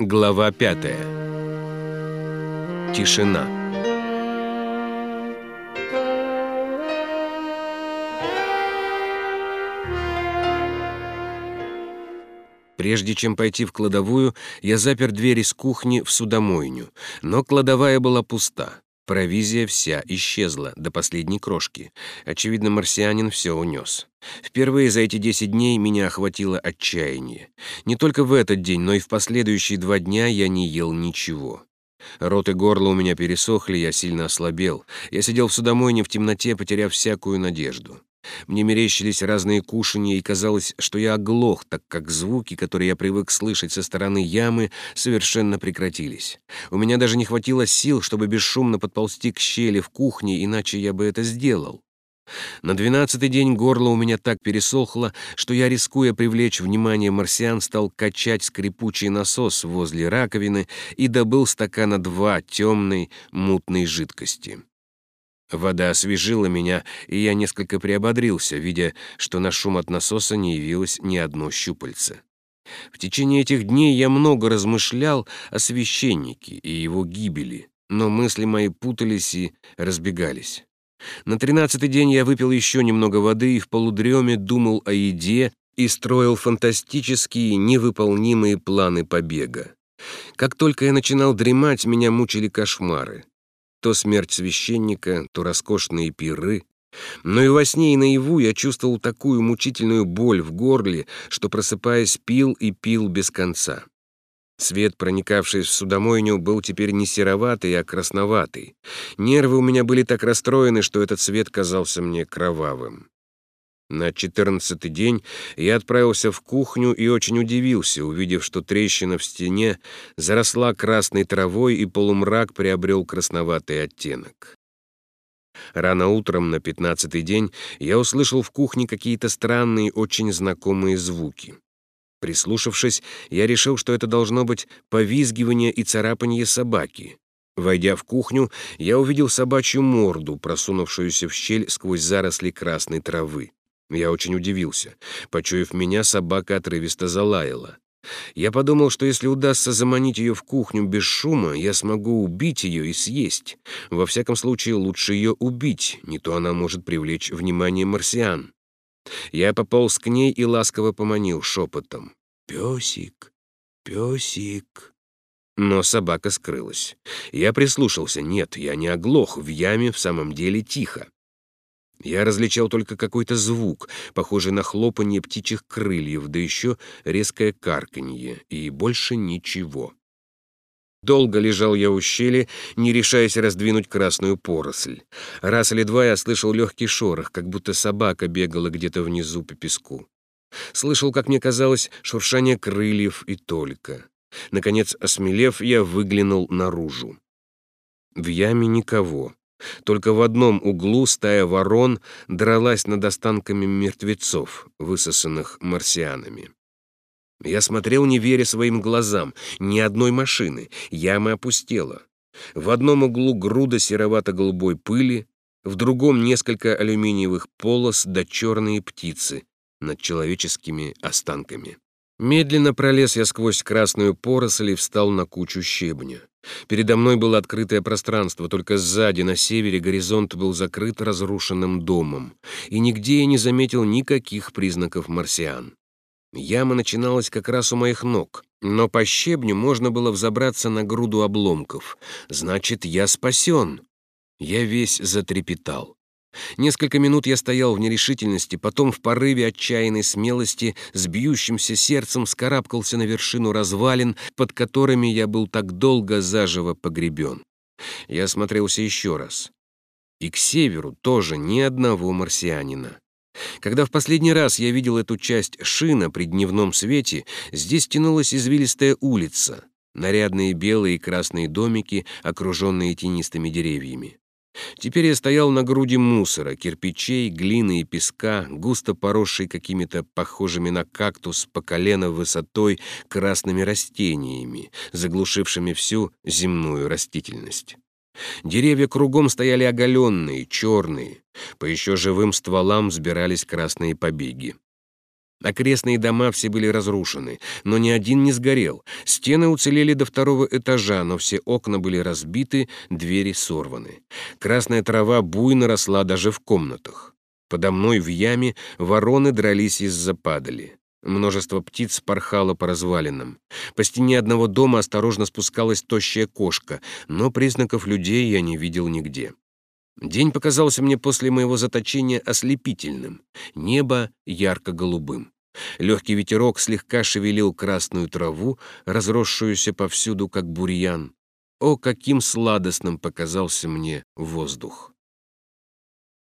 Глава пятая. Тишина. Прежде чем пойти в кладовую, я запер дверь из кухни в судомойню, но кладовая была пуста. Провизия вся исчезла, до последней крошки. Очевидно, марсианин все унес. Впервые за эти десять дней меня охватило отчаяние. Не только в этот день, но и в последующие два дня я не ел ничего. Рот и горло у меня пересохли, я сильно ослабел. Я сидел в судомойне в темноте, потеряв всякую надежду. Мне мерещились разные кушанья, и казалось, что я оглох, так как звуки, которые я привык слышать со стороны ямы, совершенно прекратились. У меня даже не хватило сил, чтобы бесшумно подползти к щели в кухне, иначе я бы это сделал. На двенадцатый день горло у меня так пересохло, что я, рискуя привлечь внимание марсиан, стал качать скрипучий насос возле раковины и добыл стакана два темной мутной жидкости. Вода освежила меня, и я несколько приободрился, видя, что на шум от насоса не явилось ни одно щупальце. В течение этих дней я много размышлял о священнике и его гибели, но мысли мои путались и разбегались. На тринадцатый день я выпил еще немного воды и в полудреме думал о еде и строил фантастические, невыполнимые планы побега. Как только я начинал дремать, меня мучили кошмары. То смерть священника, то роскошные пиры. Но и во сне, и наяву я чувствовал такую мучительную боль в горле, что, просыпаясь, пил и пил без конца. Свет, проникавший в судомойню, был теперь не сероватый, а красноватый. Нервы у меня были так расстроены, что этот свет казался мне кровавым. На четырнадцатый день я отправился в кухню и очень удивился, увидев, что трещина в стене заросла красной травой и полумрак приобрел красноватый оттенок. Рано утром на пятнадцатый день я услышал в кухне какие-то странные, очень знакомые звуки. Прислушавшись, я решил, что это должно быть повизгивание и царапанье собаки. Войдя в кухню, я увидел собачью морду, просунувшуюся в щель сквозь заросли красной травы. Я очень удивился. Почуяв меня, собака отрывисто залаяла. Я подумал, что если удастся заманить ее в кухню без шума, я смогу убить ее и съесть. Во всяком случае, лучше ее убить, не то она может привлечь внимание марсиан. Я пополз к ней и ласково поманил шепотом. «Песик, песик». Но собака скрылась. Я прислушался. Нет, я не оглох. В яме в самом деле тихо. Я различал только какой-то звук, похожий на хлопанье птичьих крыльев, да еще резкое карканье, и больше ничего. Долго лежал я у щели, не решаясь раздвинуть красную поросль. Раз или два я слышал легкий шорох, как будто собака бегала где-то внизу по песку. Слышал, как мне казалось, шуршание крыльев и только. Наконец, осмелев, я выглянул наружу. В яме никого. Только в одном углу стая ворон дралась над останками мертвецов, высосанных марсианами. Я смотрел, не веря своим глазам. Ни одной машины. Яма опустела. В одном углу груда серовато-голубой пыли, в другом несколько алюминиевых полос да черные птицы над человеческими останками. Медленно пролез я сквозь красную поросль и встал на кучу щебня. Передо мной было открытое пространство, только сзади, на севере, горизонт был закрыт разрушенным домом, и нигде я не заметил никаких признаков марсиан. Яма начиналась как раз у моих ног, но по щебню можно было взобраться на груду обломков. Значит, я спасен. Я весь затрепетал. Несколько минут я стоял в нерешительности, потом в порыве отчаянной смелости с бьющимся сердцем скарабкался на вершину развалин, под которыми я был так долго заживо погребен. Я осмотрелся еще раз. И к северу тоже ни одного марсианина. Когда в последний раз я видел эту часть шина при дневном свете, здесь тянулась извилистая улица, нарядные белые и красные домики, окруженные тенистыми деревьями. Теперь я стоял на груди мусора, кирпичей, глины и песка, густо поросшей какими-то похожими на кактус по колено высотой красными растениями, заглушившими всю земную растительность. Деревья кругом стояли оголенные, черные, по еще живым стволам взбирались красные побеги. Окрестные дома все были разрушены, но ни один не сгорел. Стены уцелели до второго этажа, но все окна были разбиты, двери сорваны. Красная трава буйно росла даже в комнатах. Подо мной в яме вороны дрались из-за падали. Множество птиц порхало по развалинам. По стене одного дома осторожно спускалась тощая кошка, но признаков людей я не видел нигде. День показался мне после моего заточения ослепительным, небо ярко-голубым. Легкий ветерок слегка шевелил красную траву, разросшуюся повсюду, как бурьян. О, каким сладостным показался мне воздух!